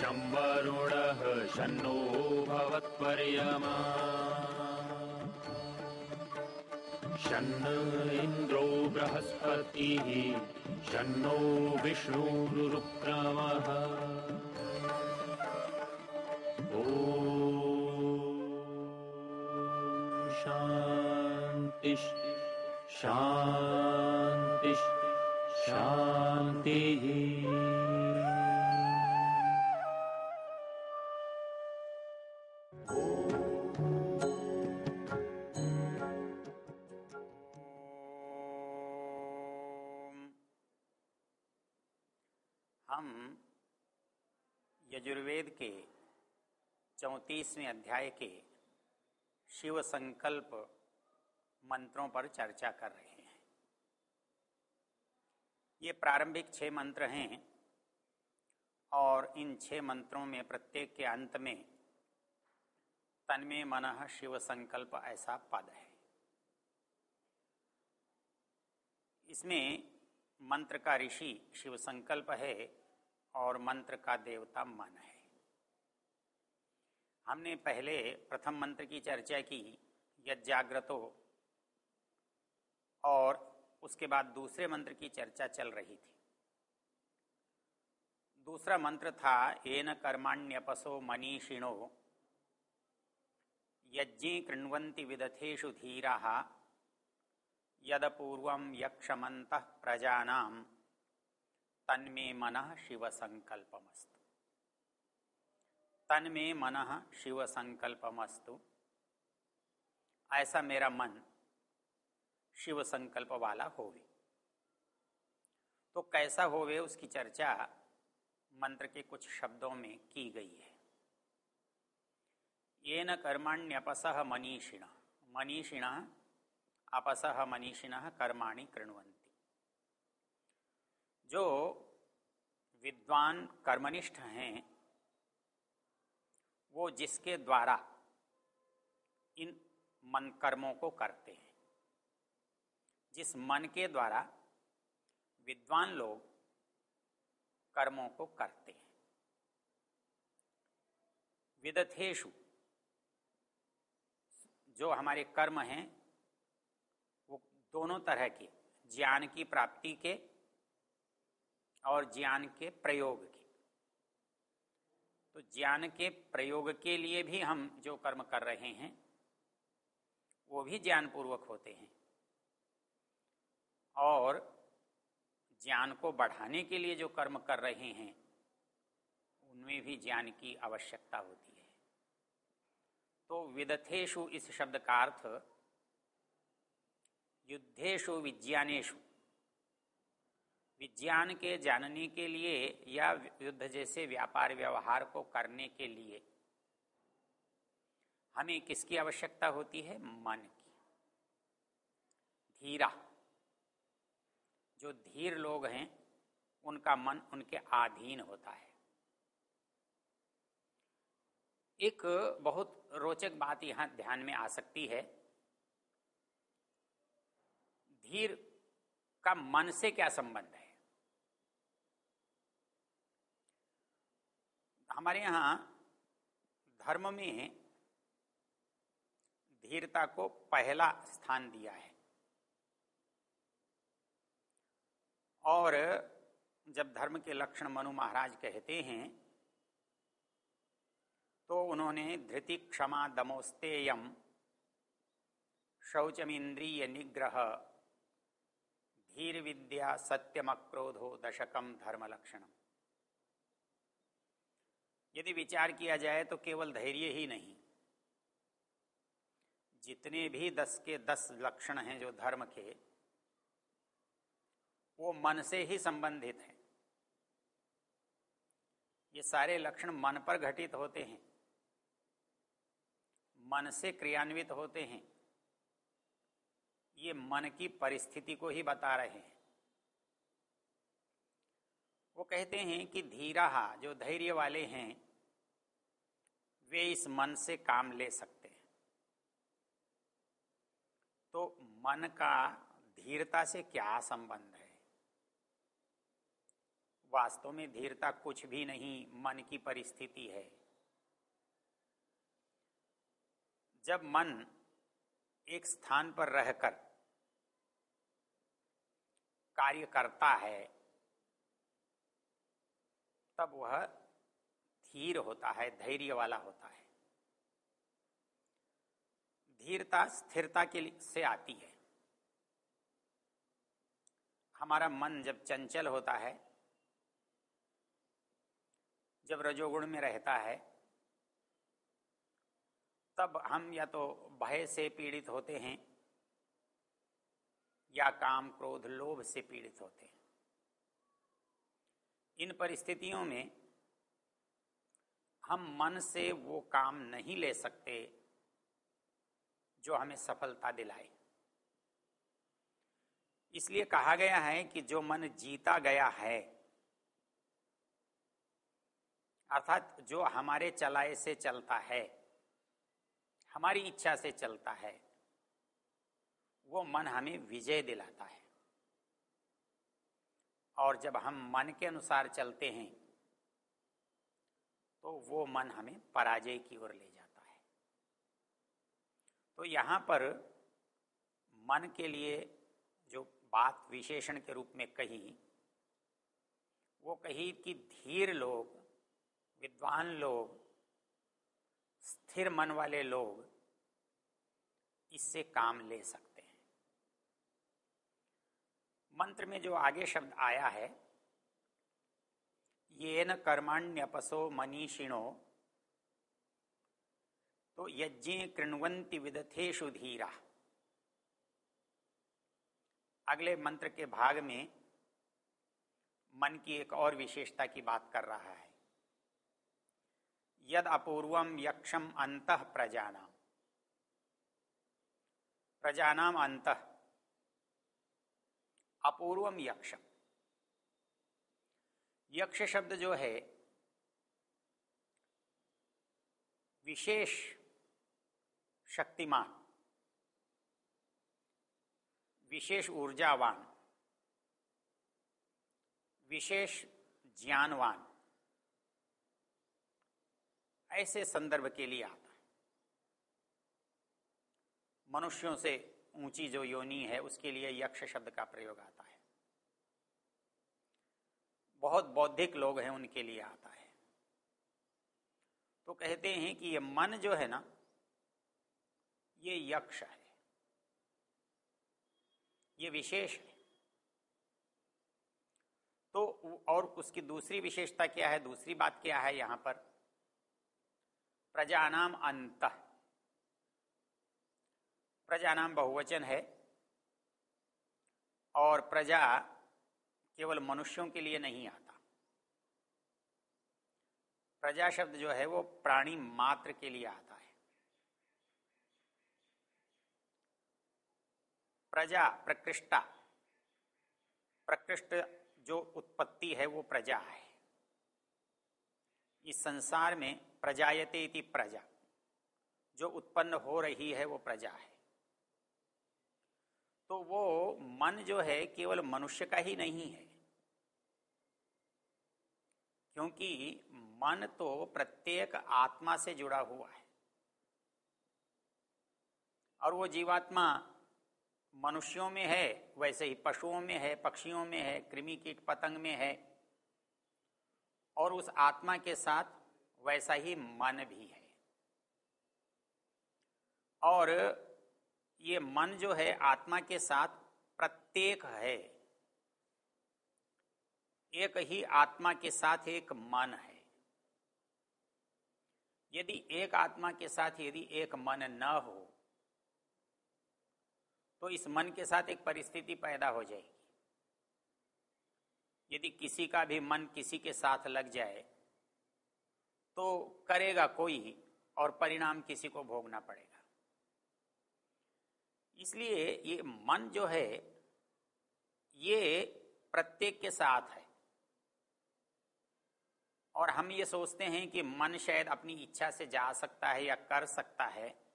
शं वरुणः शन्नो भवत्पर्यमा। इन्द्रो बृहस्पतिः शन्नो विष्णुरुक्रमः। ॐ शान्तिः शान्तिः शान्तिः चौतीसवें अध्याय के शिव संकल्प मंत्रों पर चर्चा कर रहे हैं। ये प्रारंभिक छह मंत्र हैं और इन छह मंत्रों में प्रत्येक के अंत में तन्मे मन शिव संकल्प ऐसा पद है। इसमें मंत्र का ऋषि शिव संकल्प है और मंत्र का देवता मन है। हमने पहले प्रथम मंत्र की चर्चा की यज्ञाग्रतो और उसके बाद दूसरे मंत्र की चर्चा चल रही थी। दूसरा मंत्र था एन कर्माण्यपसो मनीषिणो, यज्ञे कृण्वन्ति विदथेषु धीरा, यदपूर्व यक्षमत प्रजानाम, तन्मे मन शिव संकल्पमस्तु तन्मे मन शिव संकल्पमस्तु ऐसा मेरा मन शिव संकल्प वाला होवे। तो कैसा होवे उसकी चर्चा मंत्र के कुछ शब्दों में की गई है। ये न कर्माण्यपसह मनीषिण। मनीषिण अपस मनीषिण कर्माणि कृणवंती जो विद्वान कर्मनिष्ठ हैं वो जिसके द्वारा इन मन कर्मों को करते हैं। जिस मन के द्वारा विद्वान लोग कर्मों को करते हैं। विदथेशु जो हमारे कर्म हैं, वो दोनों तरह के, ज्ञान की प्राप्ति के और ज्ञान के प्रयोग की। तो ज्ञान के प्रयोग के लिए भी हम जो कर्म कर रहे हैं, वो भी ज्ञान पूर्वक होते हैं। और ज्ञान को बढ़ाने के लिए जो कर्म कर रहे हैं, उनमें भी ज्ञान की आवश्यकता होती है। तो विदथेशु इस शब्द का अर्थ युद्धेशु विज्ञानेशु विज्ञान के जानने के लिए या युद्ध जैसे व्यापार व्यवहार को करने के लिए। हमें किसकी आवश्यकता होती है? मन की। धीरा। जो धीर लोग हैं, उनका मन उनके अधीन होता है। एक बहुत रोचक बात यहाँ ध्यान में आ सकती है। धीर का मन से क्या संबंध है? हमारे यहाँ धर्म में धीरता को पहला स्थान दिया है। और जब धर्म के लक्षण मनु महाराज कहते हैं तो उन्होंने धृति क्षमा दमोस्तेयम शौचमिंद्रिय निग्रह धीर विद्या सत्यम क्रोधो दशकम धर्म लक्षणम। यदि विचार किया जाए तो केवल धैर्य ही नहीं। जितने भी दस के दस लक्षण हैं जो धर्म के, वो मन से ही संबंधित हैं। ये सारे लक्षण मन पर घटित होते हैं। मन से क्रियान्वित होते हैं। ये मन की परिस्थिति को ही बता रहे हैं। वो कहते हैं कि धीरा जो धैर्य वाले हैं, वे इस मन से काम ले सकते हैं। तो मन का धीरता से क्या संबंध है? वास्तव में धीरता कुछ भी नहीं, मन की परिस्थिति है। जब मन एक स्थान पर रहकर कार्य करता है तब वह धीर होता है, धैर्य वाला होता है। धीरता, स्थिरता के से आती है। हमारा मन जब चंचल होता है, जब रजोगुण में रहता है, तब हम या तो भय से पीड़ित होते हैं या काम क्रोध, लोभ से पीड़ित होते हैं। इन परिस्थितियों में हम मन से वो काम नहीं ले सकते जो हमें सफलता दिलाए। इसलिए कहा गया है कि जो मन जीता गया है, अर्थात जो हमारे चलाए से चलता है, हमारी इच्छा से चलता है, वो मन हमें विजय दिलाता है। और जब हम मन के अनुसार चलते हैं तो वो मन हमें पराजय की ओर ले जाता है। तो यहाँ पर मन के लिए जो बात विशेषण के रूप में कही, वो कही कि धीर लोग, विद्वान लोग, स्थिर मन वाले लोग इससे काम ले सकते मंत्र में जो आगे शब्द आया है ये न कर्माण्यपसो मनीषिणो तो यज्ञ कृणवंति विदथेशु धीरा। अगले मंत्र के भाग में मन की एक और विशेषता की बात कर रहा है। यद अपूर्वम यक्षम अंत प्रजानाम। प्रजानाम अंत। अपूर्वम यक्ष यक्ष शब्द जो है, विशेष शक्तिमान, विशेष ऊर्जावान, विशेष ज्ञानवान, ऐसे संदर्भ के लिए आता है। मनुष्यों से ऊँची जो योनि है, उसके लिए यक्ष शब्द का प्रयोग आता है। बहुत बौद्धिक लोग हैं, उनके लिए आता है। तो कहते हैं कि ये मन जो है ना, ये यक्ष है। ये विशेष है। तो और उसकी दूसरी विशेषता क्या है? दूसरी बात क्या है यहाँ पर? प्रजानाम अंत। प्रजानाम बहुवचन है। और प्रजा केवल मनुष्यों के लिए नहीं आता। प्रजा शब्द जो है, वो प्राणी मात्र के लिए आता है। प्रजा प्रकृष्टा। प्रकृष्ट जो उत्पत्ति है, वो प्रजा है। इस संसार में प्रजायते इति प्रजा। जो उत्पन्न हो रही है, वो प्रजा है। तो वो मन जो है केवल मनुष्य का ही नहीं है। क्योंकि मन तो प्रत्येक आत्मा से जुड़ा हुआ है। और वो जीवात्मा मनुष्यों में है, वैसे ही पशुओं में है, पक्षियों में है, कृमि कीट पतंग में है। और उस आत्मा के साथ वैसा ही मन भी है। और ये मन जो है, आत्मा के साथ प्रत्येक है। एक ही आत्मा के साथ एक मन है। यदि एक आत्मा के साथ यदि एक मन न हो तो इस मन के साथ एक परिस्थिति पैदा हो जाएगी। यदि किसी का भी मन किसी के साथ लग जाए तो करेगा कोई और परिणाम किसी को भोगना पड़ेगा। इसलिए ये मन जो है, ये प्रत्येक के साथ है। और हम ये सोचते हैं कि मन शायद अपनी इच्छा से जा सकता है या कर सकता है।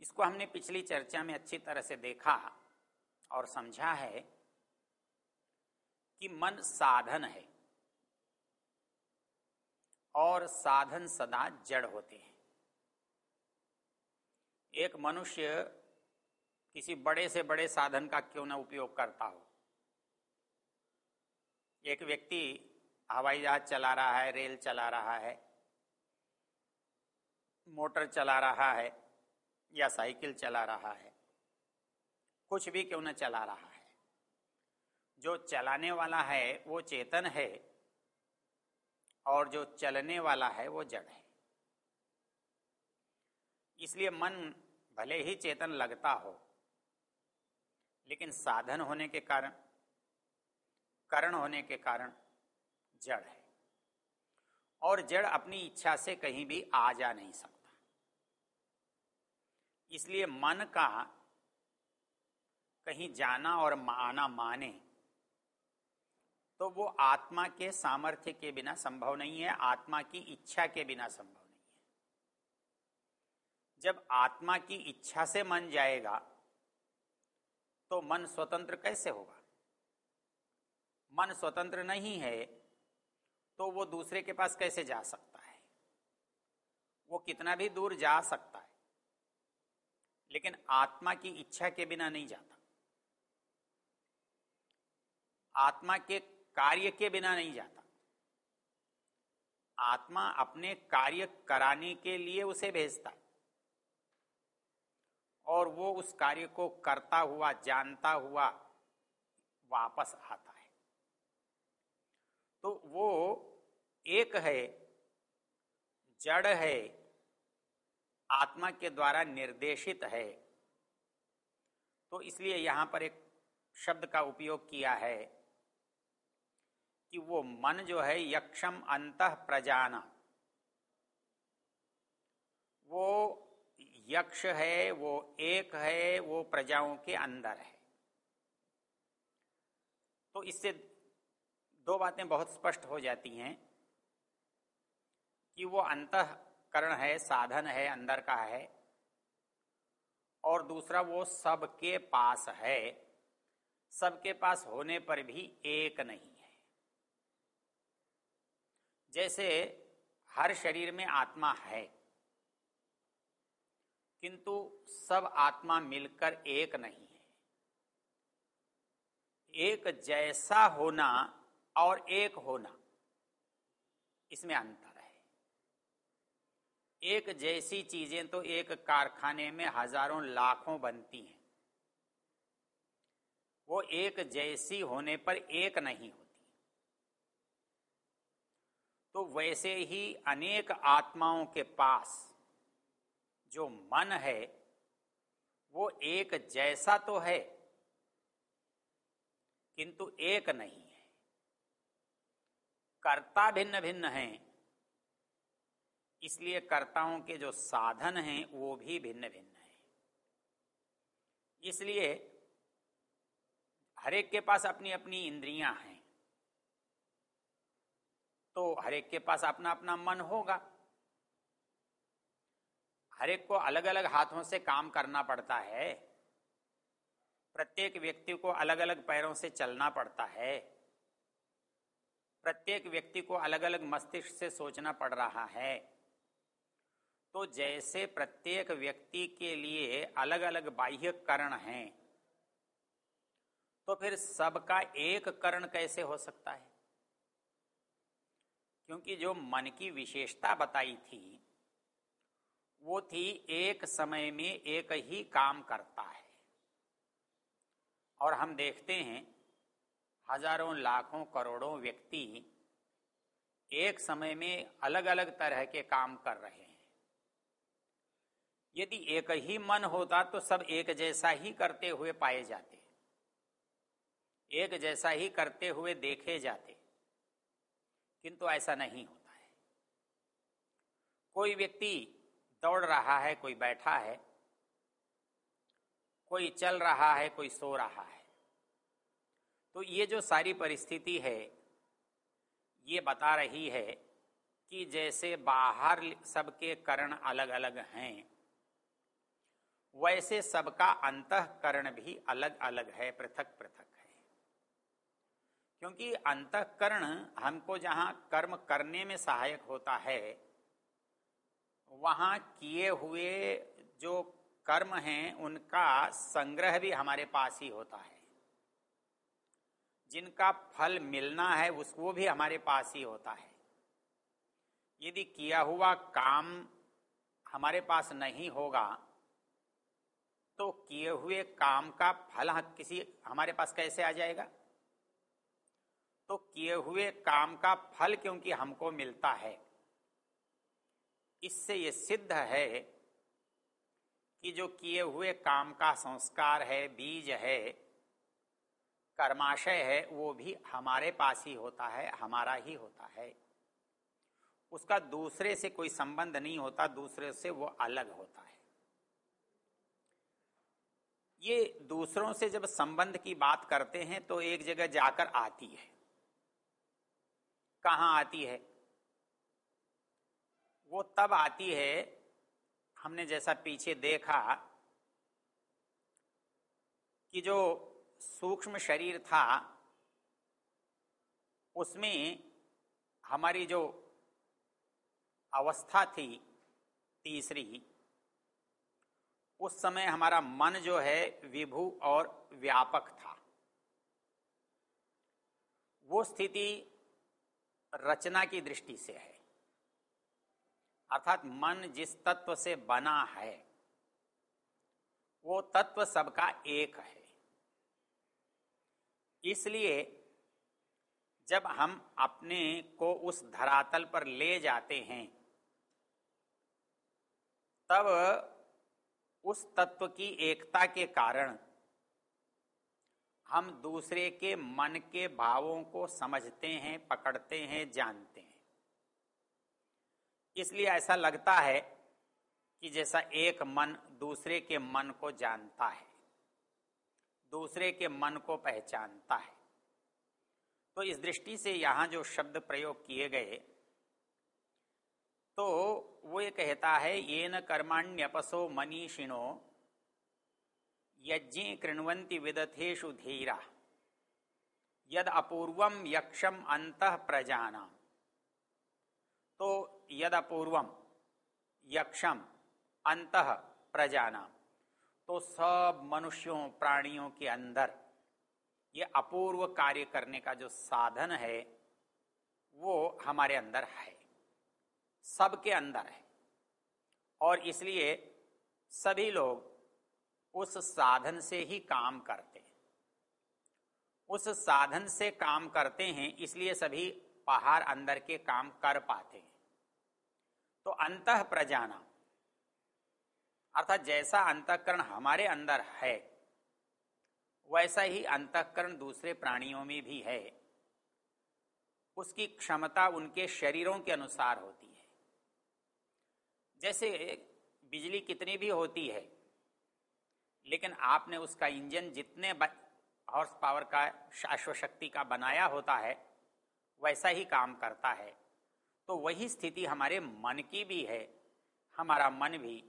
इसको हमने पिछली चर्चा में अच्छी तरह से देखा और समझा है कि मन साधन है और साधन सदा जड़ होते हैं। एक मनुष्य किसी बड़े से बड़े साधन का क्यों ना उपयोग करता हो? एक व्यक्ति हवाई जहाज़ चला रहा है, रेल चला रहा है, मोटर चला रहा है या साइकिल चला रहा है, कुछ भी क्यों न चला रहा है? जो चलाने वाला है वो चेतन है और जो चलने वाला है वो जड़ है। इसलिए मन भले ही चेतन लगता हो, लेकिन साधन होने के कारण, करण होने के कारण जड़ है। और जड़ अपनी इच्छा से कहीं भी आ जा नहीं सकता। इसलिए मन का कहीं जाना और आना माने तो वो आत्मा के सामर्थ्य के बिना संभव नहीं है, आत्मा की इच्छा के बिना संभव जब आत्मा की इच्छा से मन जाएगा तो मन स्वतंत्र कैसे होगा? मन स्वतंत्र नहीं है तो वो दूसरे के पास कैसे जा सकता है? वो कितना भी दूर जा सकता है, लेकिन आत्मा की इच्छा के बिना नहीं जाता। आत्मा के कार्य के बिना नहीं जाता। आत्मा अपने कार्य कराने के लिए उसे भेजता है। और वो उस कार्य को करता हुआ, जानता हुआ वापस आता है। तो वो एक है, जड़ है, आत्मा के द्वारा निर्देशित है। तो इसलिए यहाँ पर एक शब्द का उपयोग किया है कि वो मन जो है, यक्षम अंत प्रजाना। वो यक्ष है, वो एक है, वो प्रजाओं के अंदर है। तो इससे दो बातें बहुत स्पष्ट हो जाती हैं कि वो अंतकरण है, साधन है, अंदर का है, और दूसरा वो सबके पास है। सबके पास होने पर भी एक नहीं है। जैसे हर शरीर में आत्मा है किंतु सब आत्मा मिलकर एक नहीं है। एक जैसा होना और एक होना, इसमें अंतर है। एक जैसी चीज़ें तो एक कारखाने में हज़ारों लाखों बनती हैं। वो एक जैसी होने पर एक नहीं होती। तो वैसे ही अनेक आत्माओं के पास जो मन है, वो एक जैसा तो है, किंतु एक नहीं है। कर्ता भिन्न भिन्न हैं, इसलिए कर्ताओं के जो साधन हैं, वो भी भिन्न भिन्न हैं। इसलिए हरेक के पास अपनी अपनी इंद्रियाँ हैं तो हरेक के पास अपना अपना मन होगा। हर एक को अलग अलग हाथों से काम करना पड़ता है। प्रत्येक व्यक्ति को अलग अलग पैरों से चलना पड़ता है। प्रत्येक व्यक्ति को अलग अलग मस्तिष्क से सोचना पड़ रहा है। तो जैसे प्रत्येक व्यक्ति के लिए अलग अलग बाह्य करण हैं तो फिर सबका एक करण कैसे हो सकता है? क्योंकि जो मन की विशेषता बताई थी वो थी एक समय में एक ही काम करता है। और हम देखते हैं, हज़ारों, लाखों, करोड़ों व्यक्ति एक समय में अलग अलग तरह के काम कर रहे हैं। यदि एक ही मन होता तो सब एक जैसा ही करते हुए पाए जाते, एक जैसा ही करते हुए देखे जाते। किंतु ऐसा नहीं होता है। कोई व्यक्ति दौड़ रहा है, कोई बैठा है, कोई चल रहा है, कोई सो रहा है। तो ये जो सारी परिस्थिति है, ये बता रही है कि जैसे बाहर सबके करण अलग अलग हैं, वैसे सबका अंतकरण भी अलग अलग है पृथक पृथक है। क्योंकि अंतकरण हमको जहाँ कर्म करने में सहायक होता है वहाँ किए हुए जो कर्म हैं, उनका संग्रह भी हमारे पास ही होता है। जिनका फल मिलना है उसको भी हमारे पास ही होता है। यदि किया हुआ काम हमारे पास नहीं होगा तो किए हुए काम का फल किसी हमारे पास कैसे आ जाएगा? तो किए हुए काम का फल क्योंकि हमको मिलता है। इससे ये सिद्ध है कि जो किए हुए काम का संस्कार है, बीज है, कर्माशय है, वो भी हमारे पास ही होता है, हमारा ही होता है। उसका दूसरे से कोई संबंध नहीं होता, दूसरे से वो अलग होता है। ये दूसरों से जब संबंध की बात करते हैं तो एक जगह जाकर आती है। कहाँ आती है? वो तब आती है, हमने जैसा पीछे देखा, कि जो सूक्ष्म शरीर था, उसमें हमारी जो अवस्था थी, तीसरी, उस समय हमारा मन जो है विभु और व्यापक था। वो स्थिति रचना की दृष्टि से है। अर्थात मन जिस तत्व से बना है, वो तत्व सबका एक है। इसलिए जब हम अपने को उस धरातल पर ले जाते हैं, तब उस तत्व की एकता के कारण हम दूसरे के मन के भावों को समझते हैं, पकड़ते हैं, जानते हैं। इसलिए ऐसा लगता है कि जैसा एक मन दूसरे के मन को जानता है, दूसरे के मन को पहचानता है। तो इस दृष्टि से यहाँ जो शब्द प्रयोग किए गए तो वो ये कहता है ये न कर्माण्यपसो मनीषिणो, यज्ञ कृण्वंती विदथेशु धीरा यद अपूर्वम यक्षम अंत प्रजाना तो यद अपूर्वम यक्षम अंत प्रजाना। तो सब मनुष्यों, प्राणियों के अंदर ये अपूर्व कार्य करने का जो साधन है, वो हमारे अंदर है। सबके अंदर है। और इसलिए सभी लोग उस साधन से ही काम करते हैं। उस साधन से काम करते हैं, इसलिए सभी पहाड़ अंदर के काम कर पाते हैं। तो अंत प्रजाना अर्थात जैसा अंतकरण हमारे अंदर है, वैसा ही अंतकरण दूसरे प्राणियों में भी है। उसकी क्षमता उनके शरीरों के अनुसार होती है। जैसे बिजली कितनी भी होती है, लेकिन आपने उसका इंजन जितने हॉर्स पावर का, अश्वशक्ति का बनाया होता है, वैसा ही काम करता है। तो वही स्थिति हमारे मन की भी है, हमारा मन भी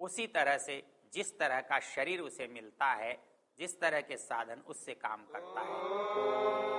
उसी तरह से, जिस तरह का शरीर उसे मिलता है, जिस तरह के साधन उससे काम करता है।